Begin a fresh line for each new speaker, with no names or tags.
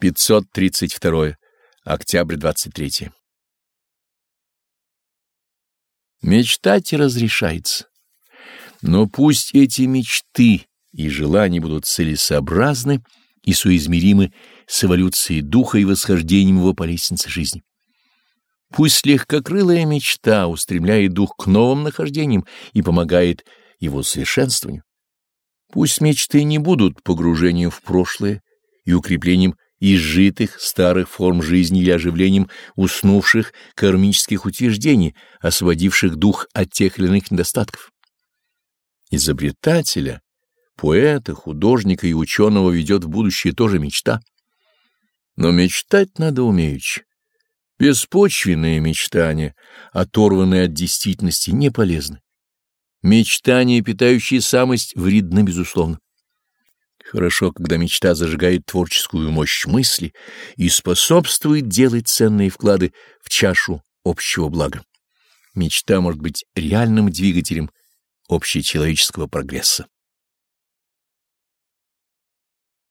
532. Октябрь 23. Мечтать разрешается, но пусть эти мечты и желания будут целесообразны и соизмеримы с эволюцией духа и восхождением его по лестнице жизни. Пусть легкокрылая мечта устремляет дух к новым нахождениям и помогает его совершенствованию. Пусть мечты не будут погружением в прошлое и укреплением изжитых старых форм жизни или оживлением уснувших кармических утверждений, освободивших дух от тех или иных недостатков. Изобретателя, поэта, художника и ученого ведет в будущее тоже мечта. Но мечтать надо умеючи. Беспочвенные мечтания, оторванные от действительности, не полезны. Мечтания, питающие самость, вредны, безусловно. Хорошо, когда мечта зажигает творческую мощь мысли и способствует делать ценные вклады в чашу общего блага. Мечта может быть реальным двигателем общечеловеческого прогресса.